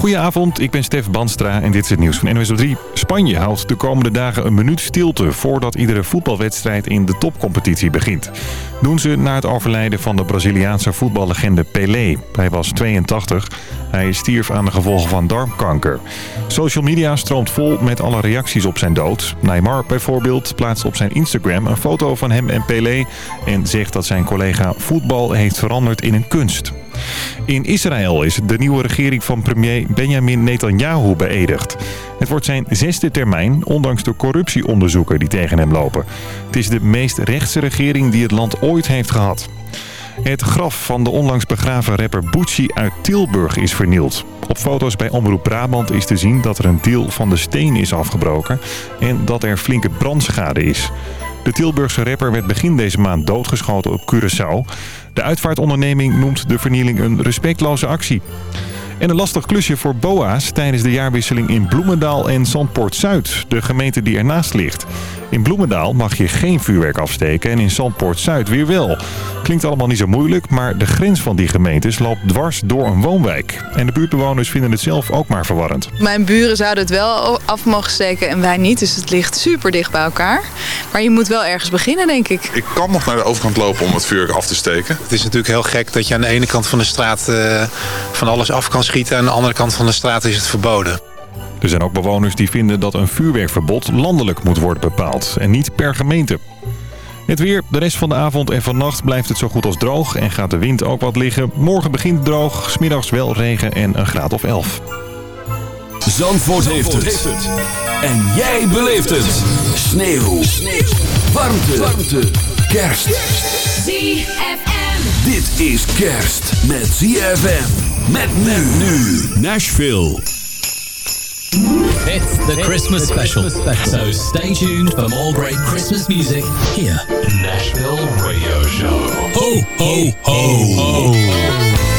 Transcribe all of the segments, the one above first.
Goedenavond, ik ben Stef Banstra en dit is het nieuws van NOS op 3. Spanje houdt de komende dagen een minuut stilte voordat iedere voetbalwedstrijd in de topcompetitie begint. Doen ze na het overlijden van de Braziliaanse voetballegende Pelé. Hij was 82. Hij stierf aan de gevolgen van darmkanker. Social media stroomt vol met alle reacties op zijn dood. Neymar bijvoorbeeld plaatst op zijn Instagram een foto van hem en Pelé... en zegt dat zijn collega voetbal heeft veranderd in een kunst. In Israël is de nieuwe regering van premier Benjamin Netanyahu beëdigd. Het wordt zijn zesde termijn, ondanks de corruptieonderzoeken die tegen hem lopen. Het is de meest rechtse regering die het land ooit heeft gehad. Het graf van de onlangs begraven rapper Bucci uit Tilburg is vernield. Op foto's bij Omroep Brabant is te zien dat er een deel van de steen is afgebroken... en dat er flinke brandschade is. De Tilburgse rapper werd begin deze maand doodgeschoten op Curaçao. De uitvaartonderneming noemt de vernieling een respectloze actie. En een lastig klusje voor BOA's tijdens de jaarwisseling in Bloemendaal en Zandpoort Zuid, de gemeente die ernaast ligt. In Bloemendaal mag je geen vuurwerk afsteken en in Zandpoort Zuid weer wel. Klinkt allemaal niet zo moeilijk, maar de grens van die gemeentes loopt dwars door een woonwijk. En de buurtbewoners vinden het zelf ook maar verwarrend. Mijn buren zouden het wel af mogen steken en wij niet, dus het ligt super dicht bij elkaar. Maar je moet wel ergens beginnen, denk ik. Ik kan nog naar de overkant lopen om het vuurwerk af te steken. Het is natuurlijk heel gek dat je aan de ene kant van de straat uh, van alles af kan schieten... en aan de andere kant van de straat is het verboden. Er zijn ook bewoners die vinden dat een vuurwerkverbod landelijk moet worden bepaald en niet per gemeente. Het weer, de rest van de avond en vannacht blijft het zo goed als droog en gaat de wind ook wat liggen. Morgen begint het droog, smiddags wel regen en een graad of 11. Zandvoort, heeft, het. En jij beleeft het. Sneeuw. Sneeuw. Warmte. Warmte. Kerst. ZFM. Dit is kerst met ZFM. Met men nu. Nashville. It's the Christmas special. So stay tuned for more great Christmas music here. Nashville Radio Show. Ho, ho, ho, ho. Pretty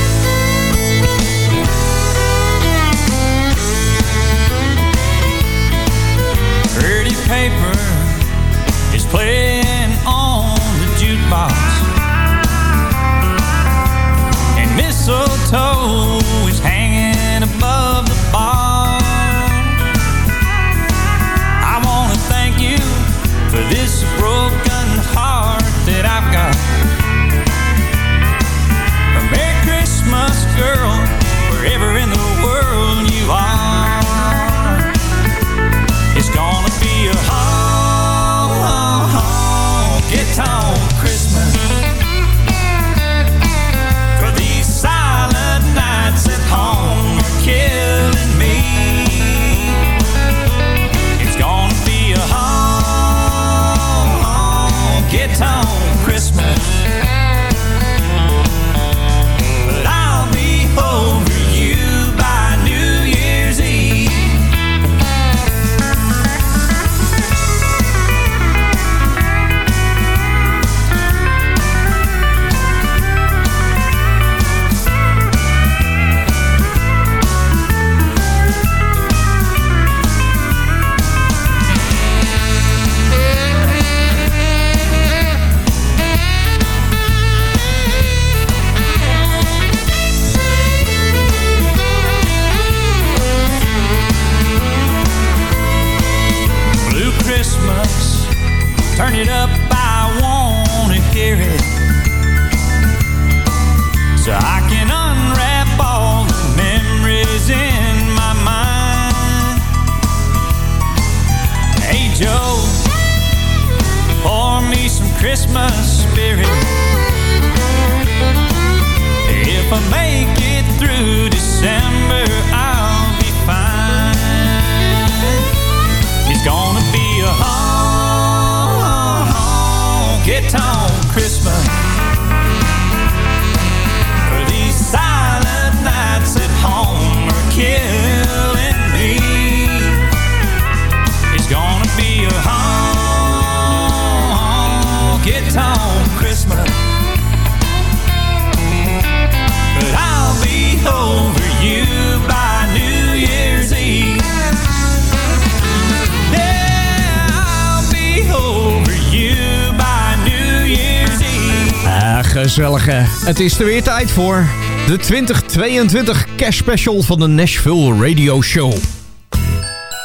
Het is er weer tijd voor. De 2022 Cash Special van de Nashville Radio Show.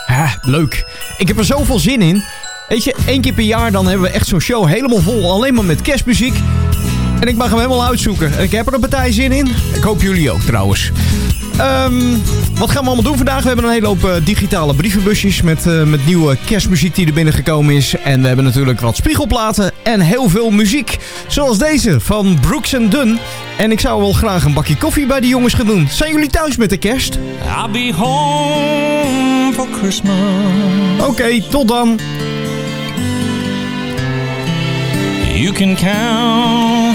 Ha, leuk. Ik heb er zoveel zin in. Weet je, één keer per jaar dan hebben we echt zo'n show helemaal vol. Alleen maar met kerstmuziek. En ik mag hem helemaal uitzoeken. Ik heb er een partij zin in. Ik hoop jullie ook trouwens. Um, wat gaan we allemaal doen vandaag? We hebben een hele hoop uh, digitale brievenbusjes met, uh, met nieuwe kerstmuziek die er binnengekomen is. En we hebben natuurlijk wat spiegelplaten en heel veel muziek. Zoals deze van Brooks Dunn. En ik zou wel graag een bakje koffie bij die jongens gaan doen. Zijn jullie thuis met de kerst? I'll be home for Christmas. Oké, okay, tot dan. You can count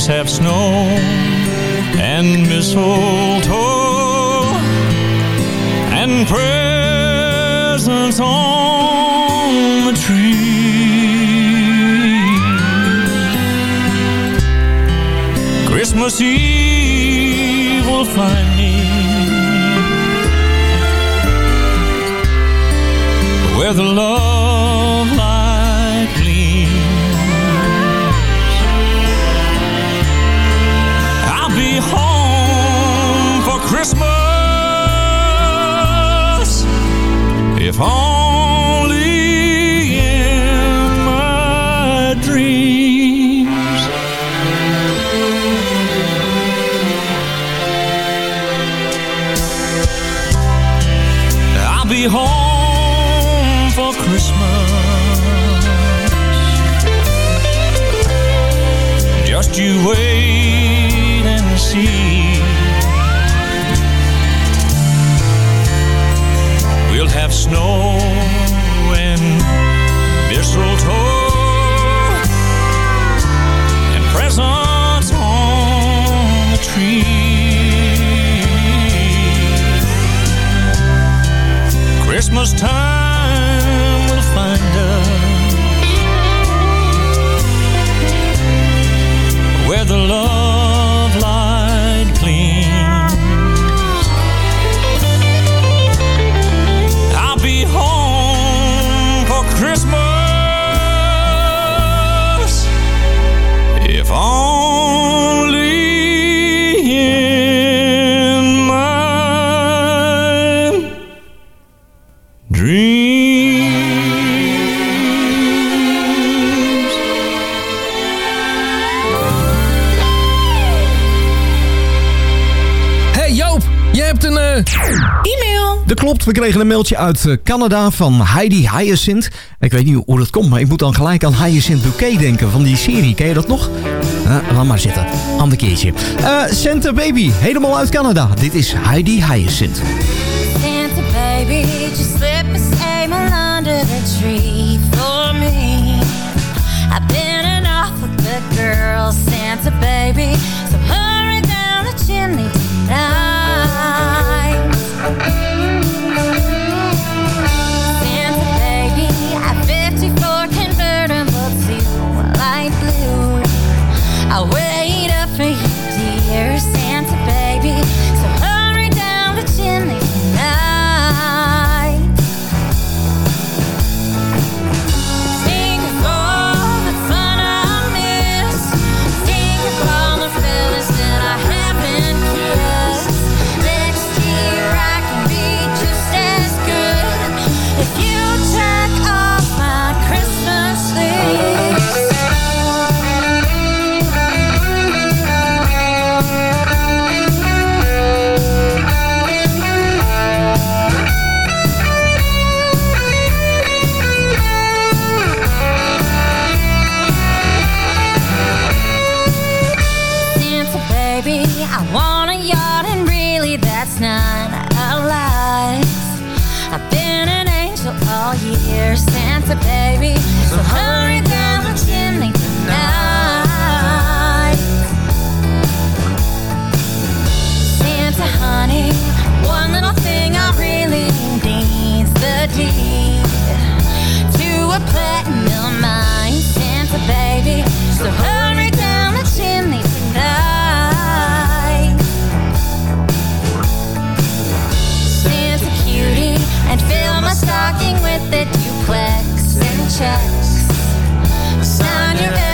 Please have snow and mistletoe and presents on the tree. Christmas Eve will find me where the love Just you wait and see. We'll have snow and mistletoe and presents on the tree. Christmas time the love we kregen een mailtje uit eh, Canada van Heidi Hyacinth. Ik weet niet hoe dat komt, maar ik moet dan gelijk aan Hyacinth Bouquet denken van die serie. Ken je dat nog? Uh, laat maar zitten, ander keertje. Eh Santa Baby, helemaal uit Canada. Dit is Heidi Hyacinth. Santa baby, just slip a I want a yacht and really that's not a lie. I've been an angel all year, Santa baby. So hurry down the chimney tonight. Santa honey, one little thing I really need's the to a platinum mine, Santa baby. So hurry checks. Sign your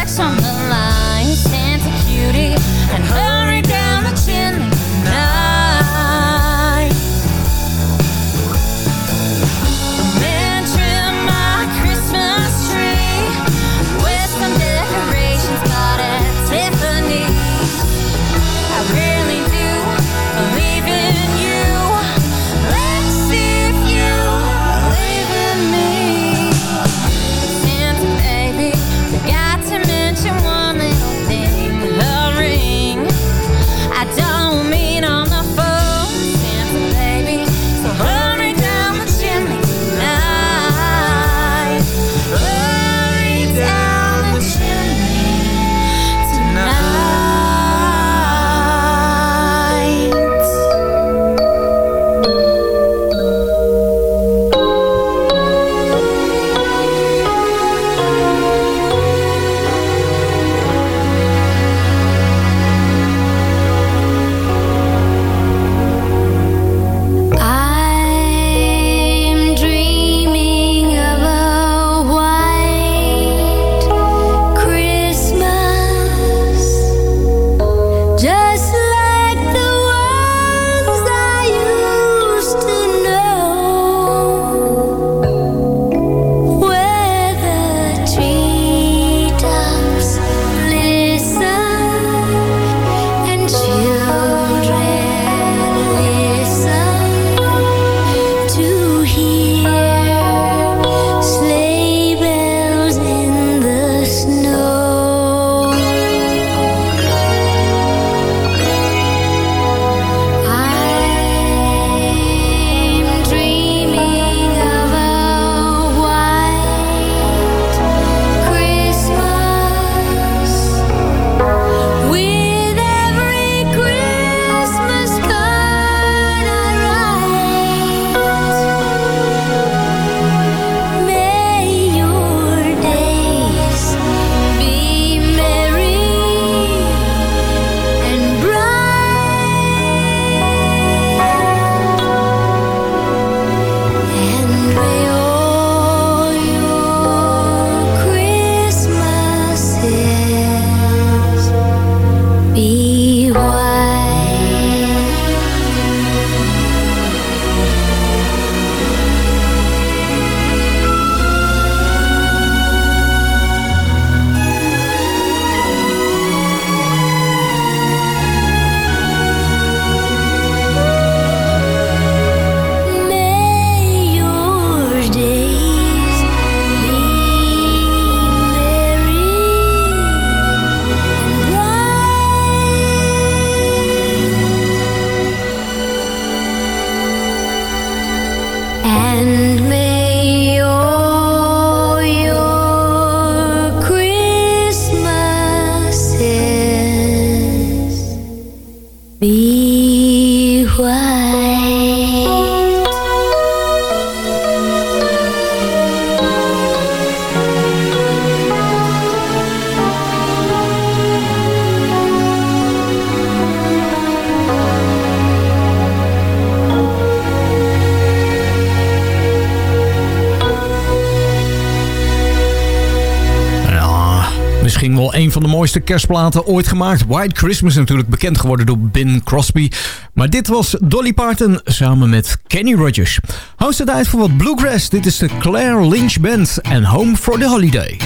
de kerstplaten ooit gemaakt. White Christmas natuurlijk bekend geworden door Bing Crosby. Maar dit was Dolly Parton samen met Kenny Rogers. Hou ze tijd voor wat bluegrass. Dit is de Claire Lynch Band en Home for the Holiday.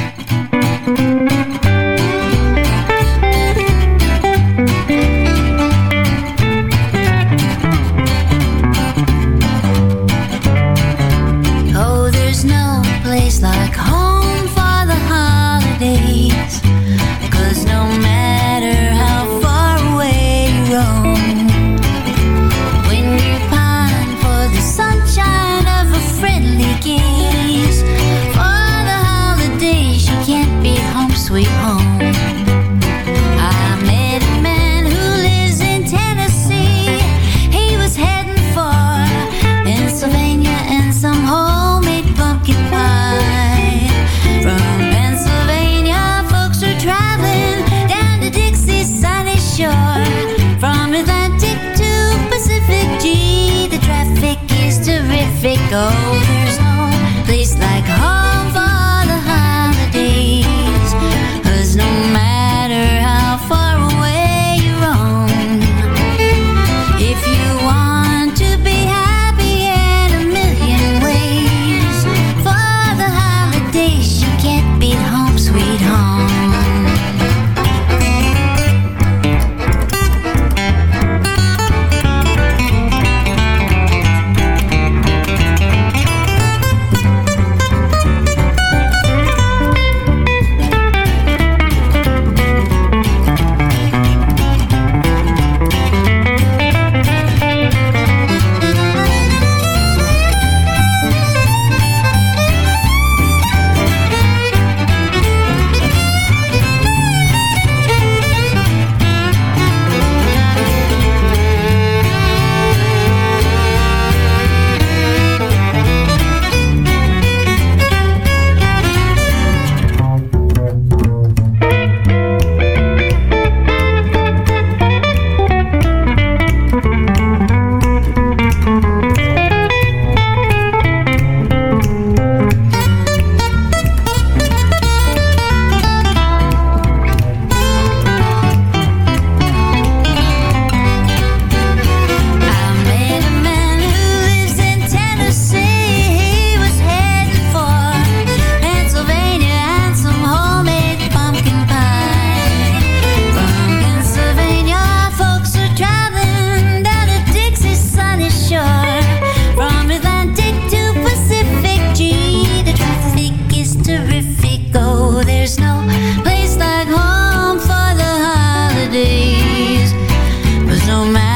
No matter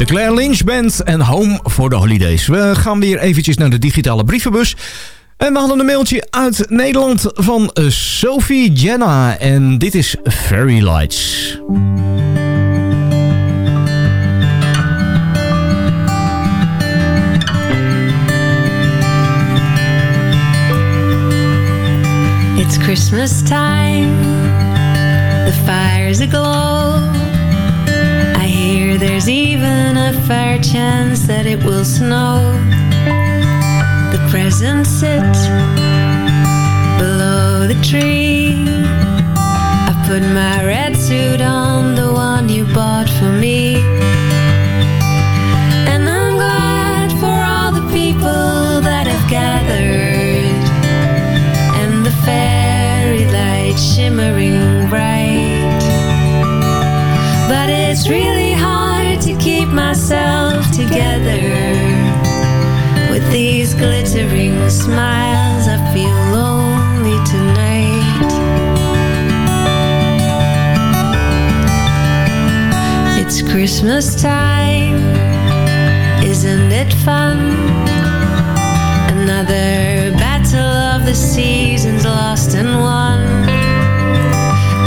De Claire Lynch Band en Home for the Holidays. We gaan weer eventjes naar de digitale brievenbus. En we hadden een mailtje uit Nederland van eh, Sophie Jenna. En dit is Fairy Lights. It's Christmas time, the fire's aglow. There's even a fair chance that it will snow. The presents sit below the tree. I put my red suit on, the one you bought for me. And I'm glad for all the people that have gathered and the fairy lights shimmering bright. But it's really hard keep myself together with these glittering smiles. I feel lonely tonight. It's Christmas time, isn't it fun? Another battle of the seasons lost and won.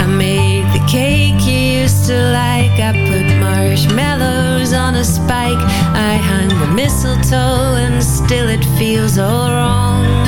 I made the cake you used to like. I put marshmallows on a spike. I hung the mistletoe and still it feels all wrong.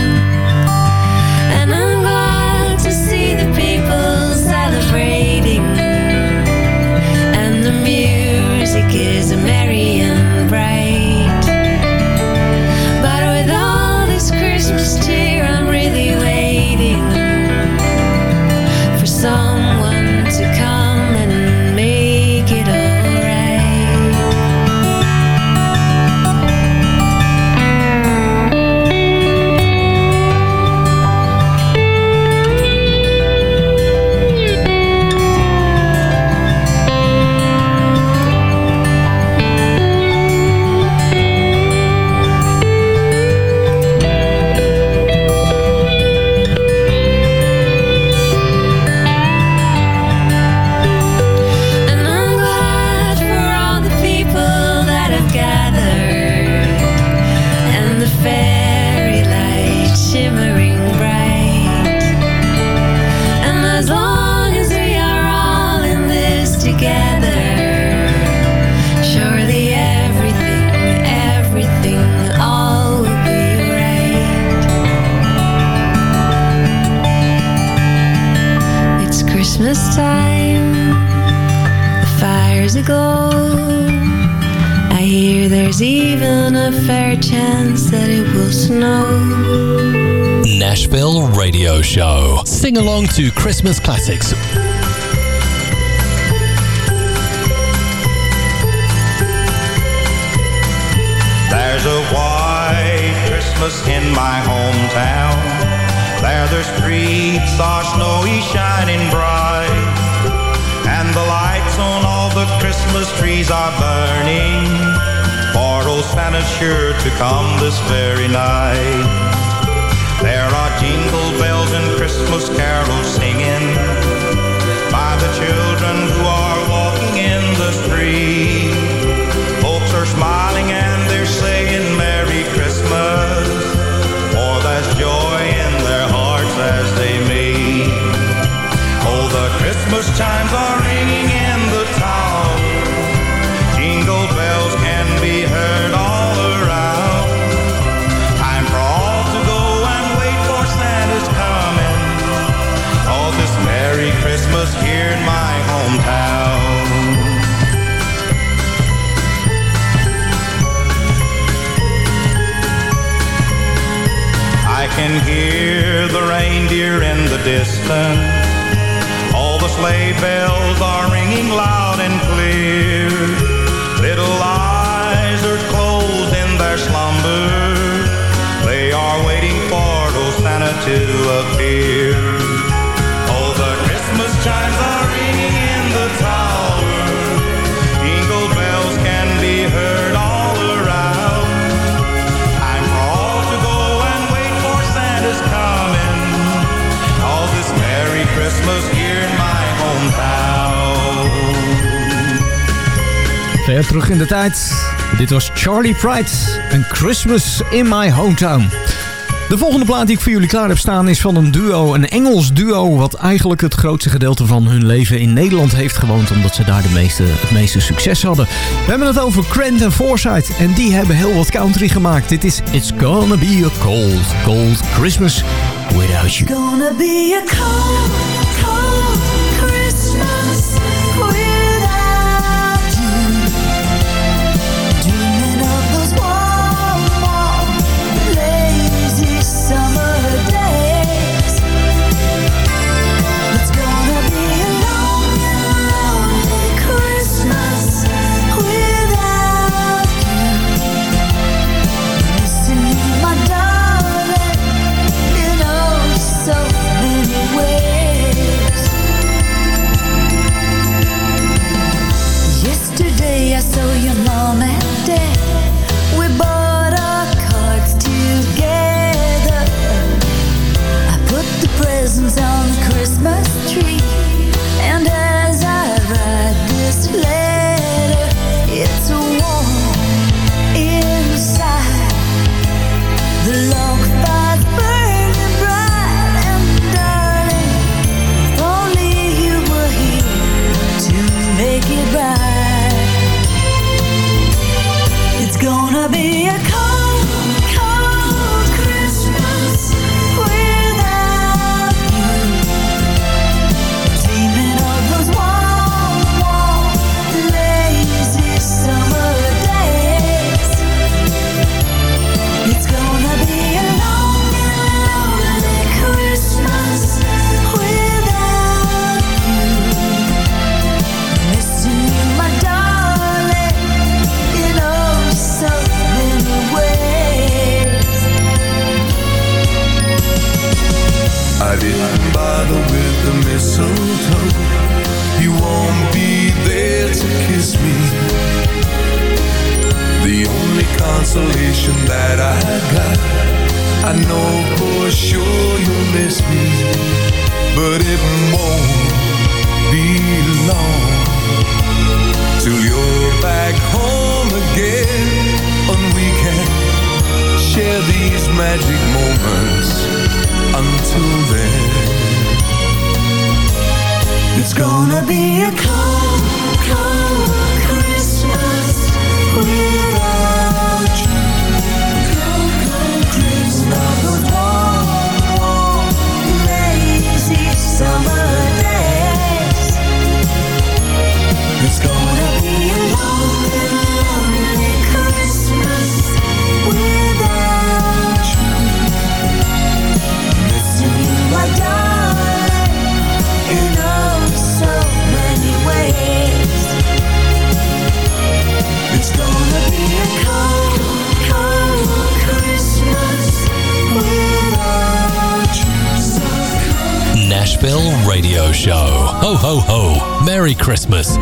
To Christmas classics. There's a white Christmas in my hometown. There the streets are snowy, shining bright. And the lights on all the Christmas trees are burning. For old Santa's sure to come this very night. There are jingle bells and Christmas carols singing by the children who are walking in the street. Folks are smiling and they're saying Merry Christmas. For there's joy in their hearts as they meet. Oh, the Christmas chimes are ringing can hear the reindeer in the distance. All the sleigh bells are ringing loud and clear. Little eyes are closed in their slumber. They are waiting for old Santa to appear. Terug in de tijd. Dit was Charlie Pride en Christmas in My Hometown. De volgende plaat die ik voor jullie klaar heb staan is van een duo, een Engels duo... wat eigenlijk het grootste gedeelte van hun leven in Nederland heeft gewoond... omdat ze daar de meeste, het meeste succes hadden. We hebben het over Grant en Forsyth en die hebben heel wat country gemaakt. Dit is It's Gonna Be a Cold, Cold Christmas Without You. Gonna be a cold consolation that I got, I know for sure you'll miss me, but it won't be long till you're back home again, and we can share these magic moments. Until then, It's gonna be a cold, cold Bill Radio Show. Ho, ho, ho. Merry Christmas.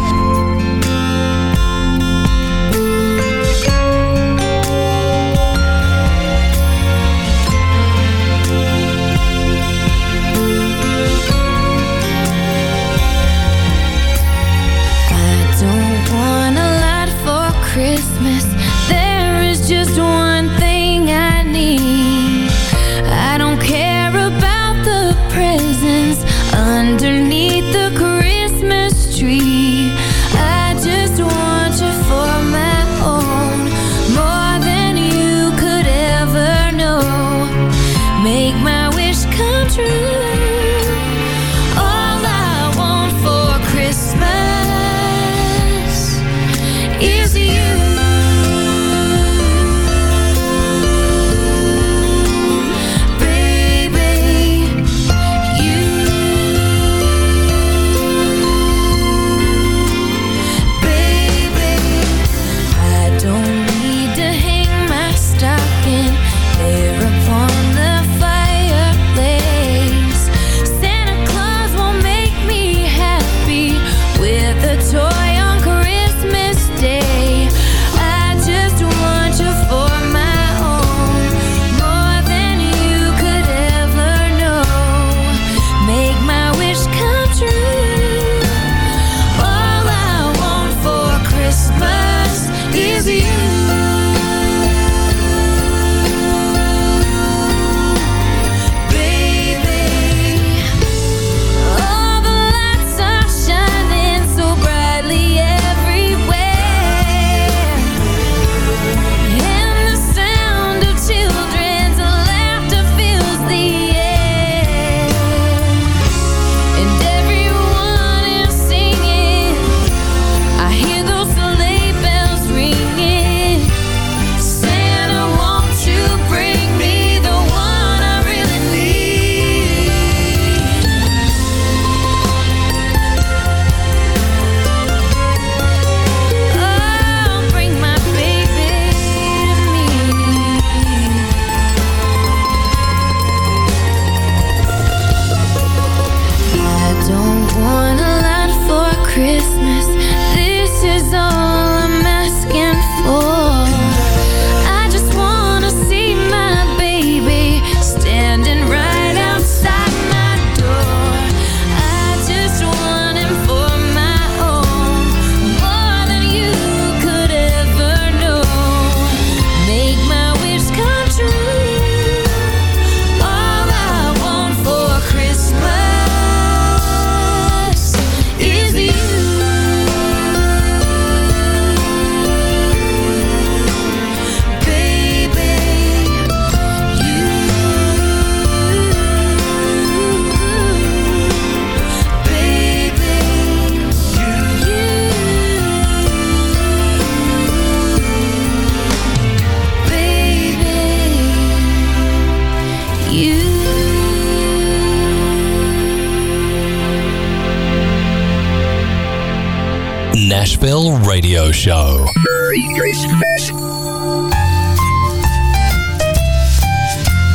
Show.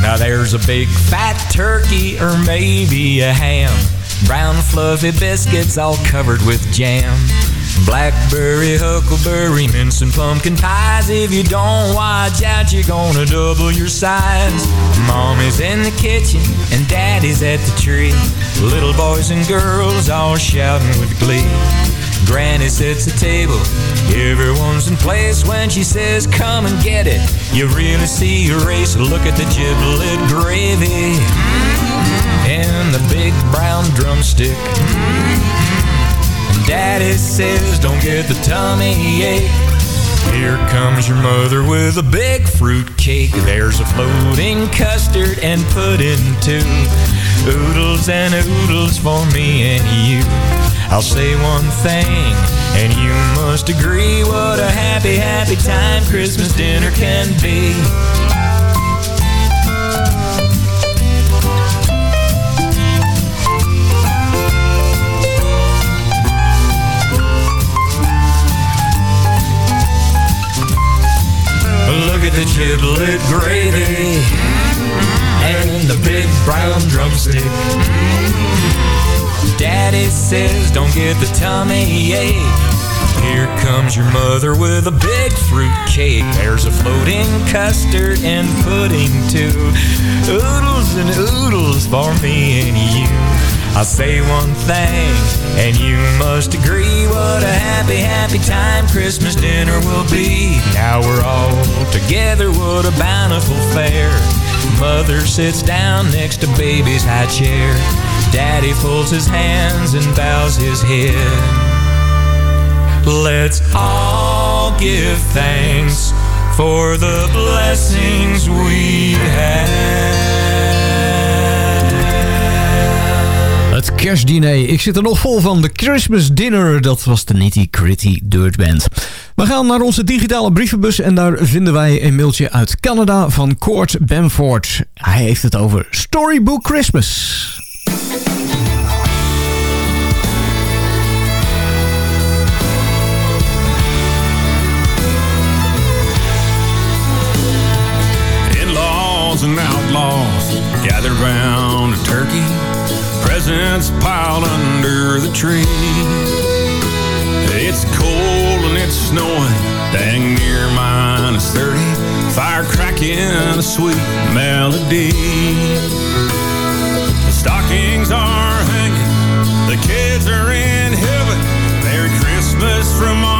Now there's a big fat turkey or maybe a ham. Brown fluffy biscuits all covered with jam. Blackberry, huckleberry, mince and pumpkin pies. If you don't watch out, you're gonna double your size. Mommy's in the kitchen and daddy's at the tree. Little boys and girls all shouting with glee. Granny sets the table, everyone's in place when she says, Come and get it. You really see a race, look at the giblet gravy and the big brown drumstick. Daddy says, Don't get the tummy ache. Here comes your mother with a big fruit cake. There's a floating custard and pudding too. Oodles and oodles for me and you. I'll say one thing, and you must agree what a happy, happy time Christmas dinner can be. Look at the giblet gravy the big brown drumstick. Daddy says don't get the tummy ache. Here comes your mother with a big fruit cake. There's a floating custard and pudding too. Oodles and oodles for me and you. I'll say one thing, and you must agree what a happy, happy time Christmas dinner will be. Now we're all together, what a bountiful fare. Mother sits down next to baby's high chair. Daddy folds his hands and bows his head. Let's all give thanks for the blessings we have. Het kerstdiner. Ik zit er nog vol van. De Christmas Dinner. Dat was de Nitty Gritty Dirt Band. We gaan naar onze digitale brievenbus. En daar vinden wij een mailtje uit Canada van Court Bamford. Hij heeft het over Storybook Christmas. In-laws and outlaws gathered round a turkey. Presents piled under the tree. It's cold and it's snowing, dang near minus 30. Fire cracking a sweet melody. The stockings are hanging, the kids are in heaven. Merry Christmas from our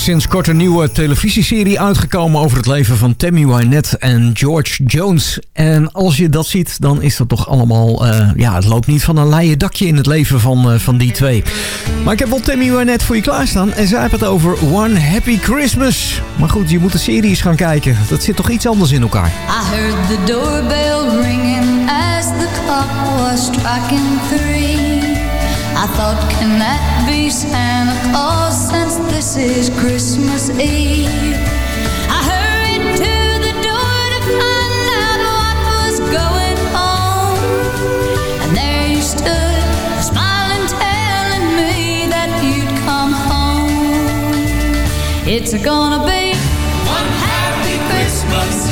is sinds kort een nieuwe televisieserie uitgekomen over het leven van Tammy Wynette en George Jones. En als je dat ziet, dan is dat toch allemaal... eh, ja, het loopt niet van een leien dakje in het leven van, eh, van die twee. Maar ik heb wel Tammy Wynette voor je klaarstaan. En zij heeft het over One Happy Christmas. Maar goed, je moet de series gaan kijken. Dat zit toch iets anders in elkaar. I the doorbell ringing as the clock was striking. I thought, that Santa Claus since this is Christmas Eve. I hurried to the door to find out what was going on. And there you stood, smiling, telling me that you'd come home. It's gonna be one happy Christmas.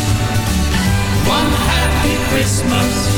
One happy Christmas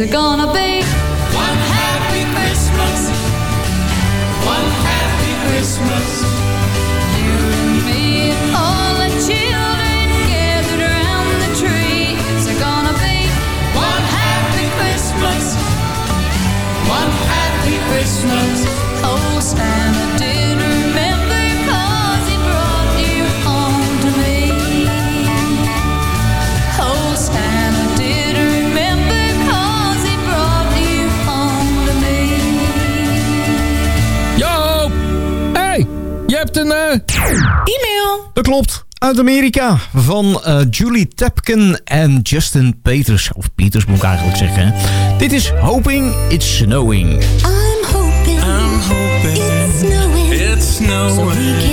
are gonna be klopt. Uit Amerika van eh, Julie Tepken en Justin Peters. Of Peters moet ik eigenlijk zeggen. Dit is Hoping It's Snowing. I'm hoping, I'm hoping it's snowing. It's snowing.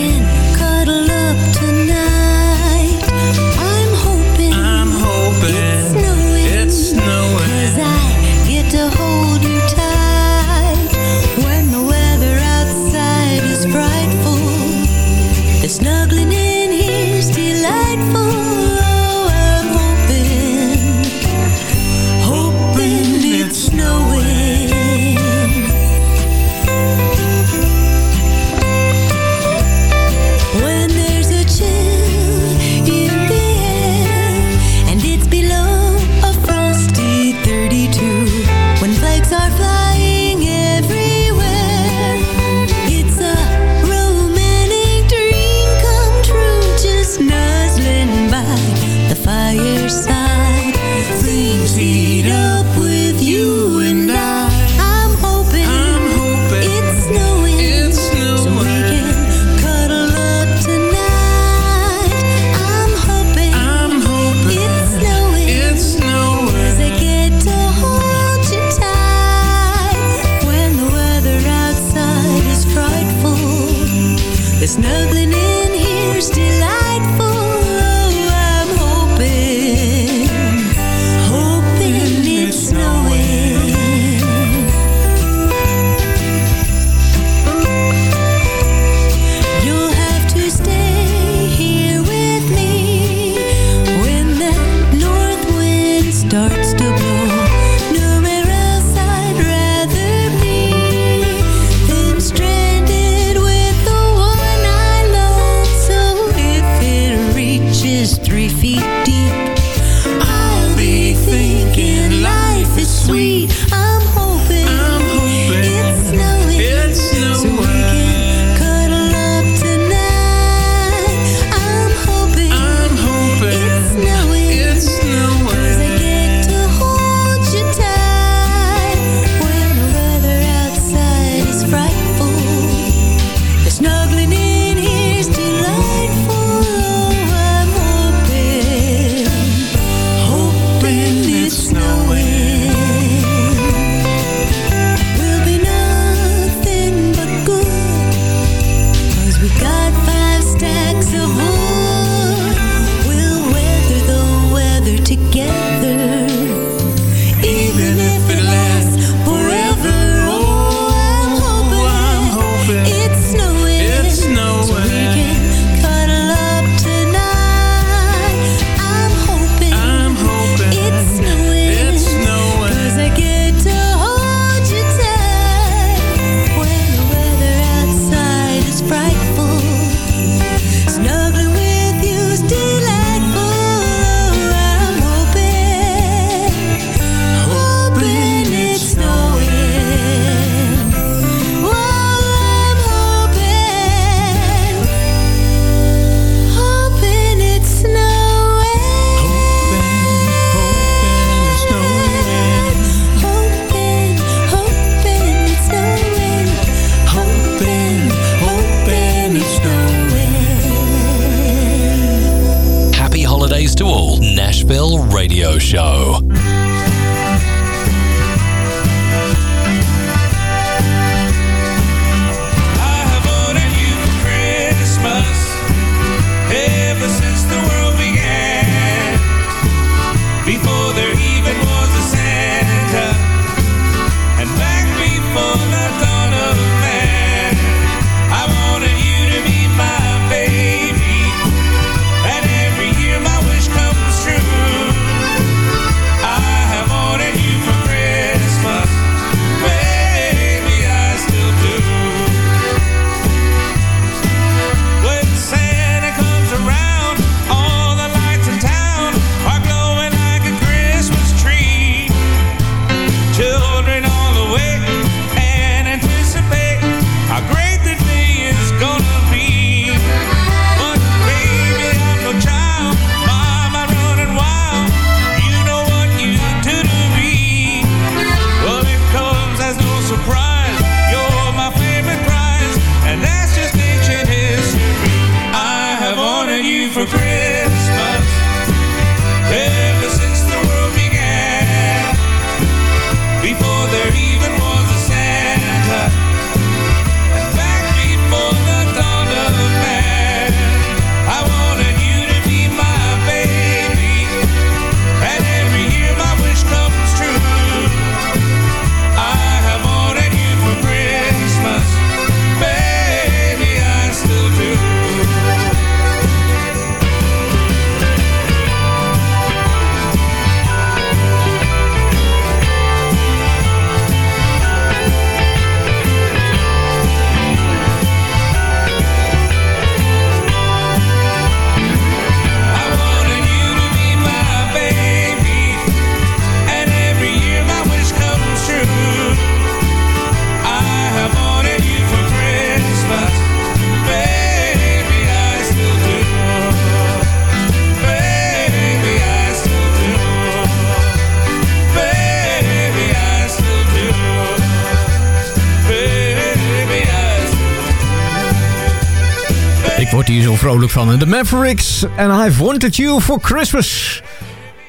Vrolijk van. De Mavericks en I've Wanted You for Christmas.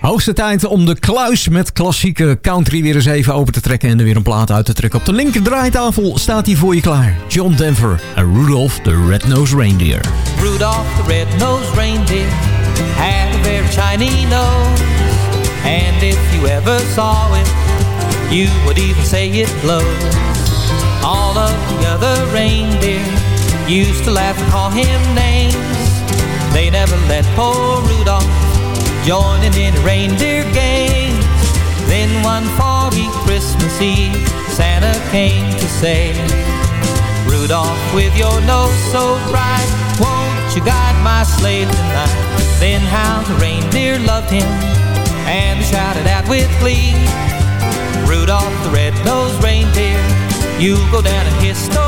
Hoogste tijd om de kluis met klassieke country weer eens even open te trekken... en er weer een plaat uit te trekken. Op de linker draaitafel staat hij voor je klaar. John Denver en Rudolph the Red-Nosed Reindeer. Rudolph the red-nosed reindeer had a very shiny nose. And if you ever saw it, you would even say it glows. All of the other reindeer used to laugh and call him names. They never let poor Rudolph join in any reindeer games. Then one foggy Christmas Eve, Santa came to say, Rudolph, with your nose so bright, won't you guide my sleigh tonight? Then how the reindeer loved him and shouted out with glee, Rudolph the red-nosed reindeer, you'll go down in history.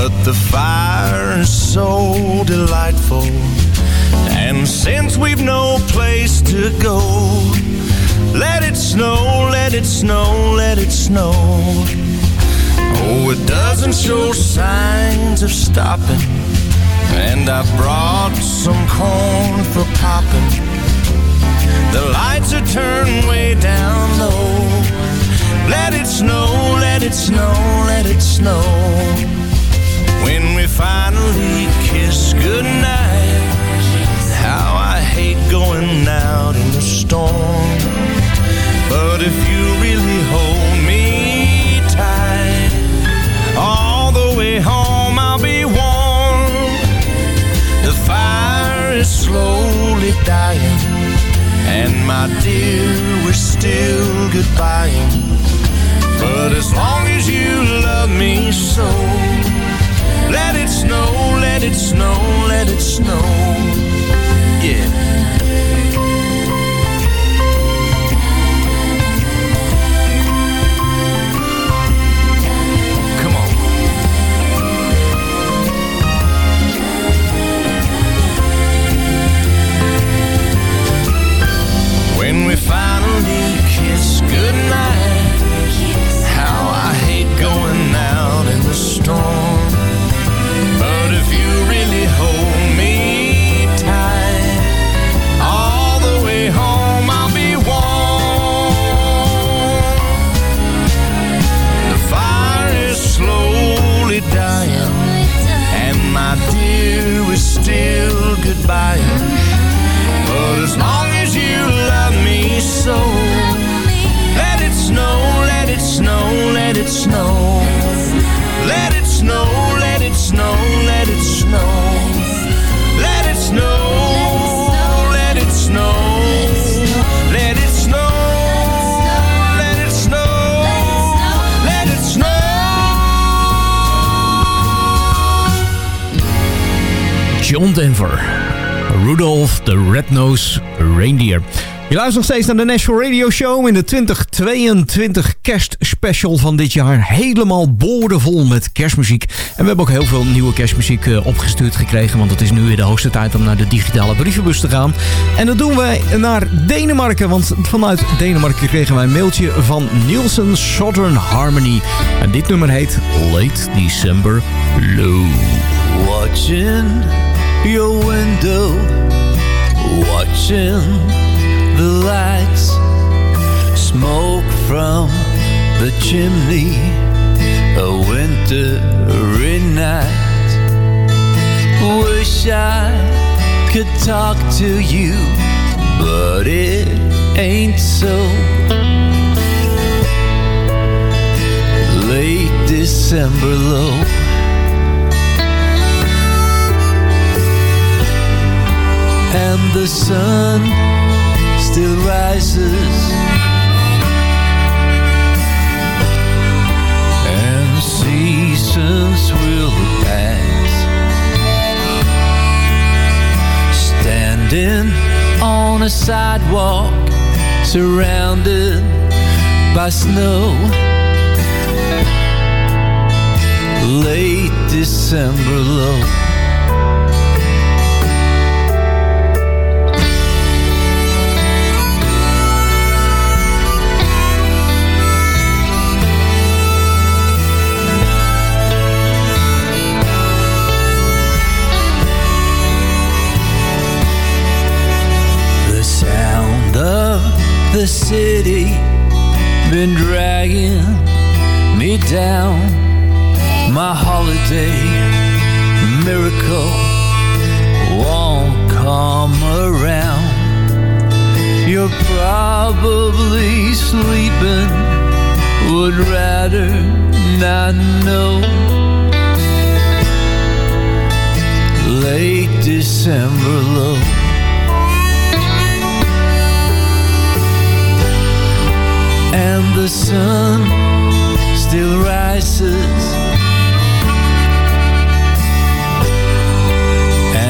But the fire is so delightful. And since we've no place to go, let it snow, let it snow, let it snow. Oh, it doesn't show signs of stopping. And I brought some corn for popping. The lights are turned way down low. Let it snow, let it snow, let it snow. When we finally kiss goodnight, how I hate going out in the storm. But if you really hold me tight, all the way home I'll be warm. The fire is slowly dying, and my dear, we're still goodbying. But as long as you love me so, let it snow, let it snow, let it snow. Yeah. Je luistert nog steeds naar de National Radio Show in de 2022 kerstspecial van dit jaar. Helemaal boordevol met kerstmuziek. En we hebben ook heel veel nieuwe kerstmuziek eh, opgestuurd gekregen. Want het is nu weer de hoogste tijd om naar de digitale brievenbus te gaan. En dat doen wij naar Denemarken. Want vanuit Denemarken kregen wij een mailtje van Nielsen Southern Harmony. En dit nummer heet Late December Low. Watching your window, watching the lights, smoke from the chimney, a wintry night. Wish I could talk to you, but it ain't so. Late December low. and the sun still rises. And seasons will pass. Standing on a sidewalk surrounded by snow. Late december low the city been dragging me down. My holiday miracle won't come around. You're probably sleeping, would rather not know. Late December low. And the sun still rises.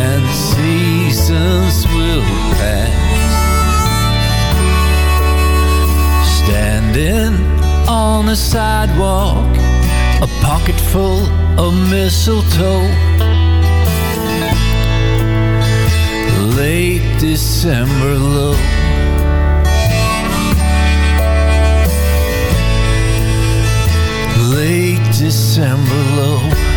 And seasons will pass. Standing on a sidewalk a pocket full of mistletoe. Late december low envelope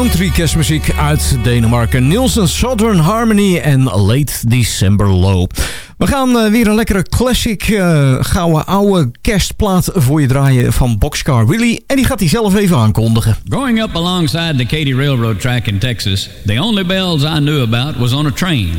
country kerstmuziek uit Denemarken. Nielsen Southern Harmony en Late December Low. We gaan eh, weer een lekkere classic, uh, gouden oude kerstplaat voor je draaien van Boxcar Willie. En die gaat hij zelf even aankondigen. Growing up alongside the Katy Railroad track in Texas, the only bells I knew about was on a train.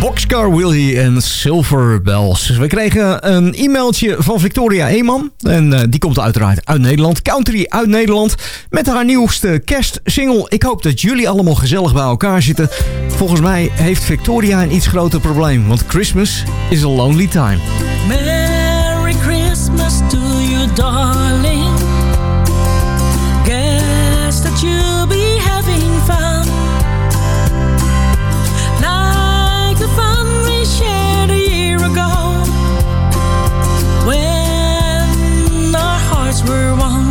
Boxcar Willie en Silver Bells. We kregen een e-mailtje van Victoria Eeman. En eh, die komt uiteraard uit Nederland. Country uit Nederland. Met haar nieuwste kerstsingle. Ik hoop dat jullie allemaal gezellig bij elkaar zitten. Volgens mij heeft Victoria een iets groter probleem. Want Christmas is a lonely time. Merry Christmas to you darling. ever want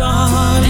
dawn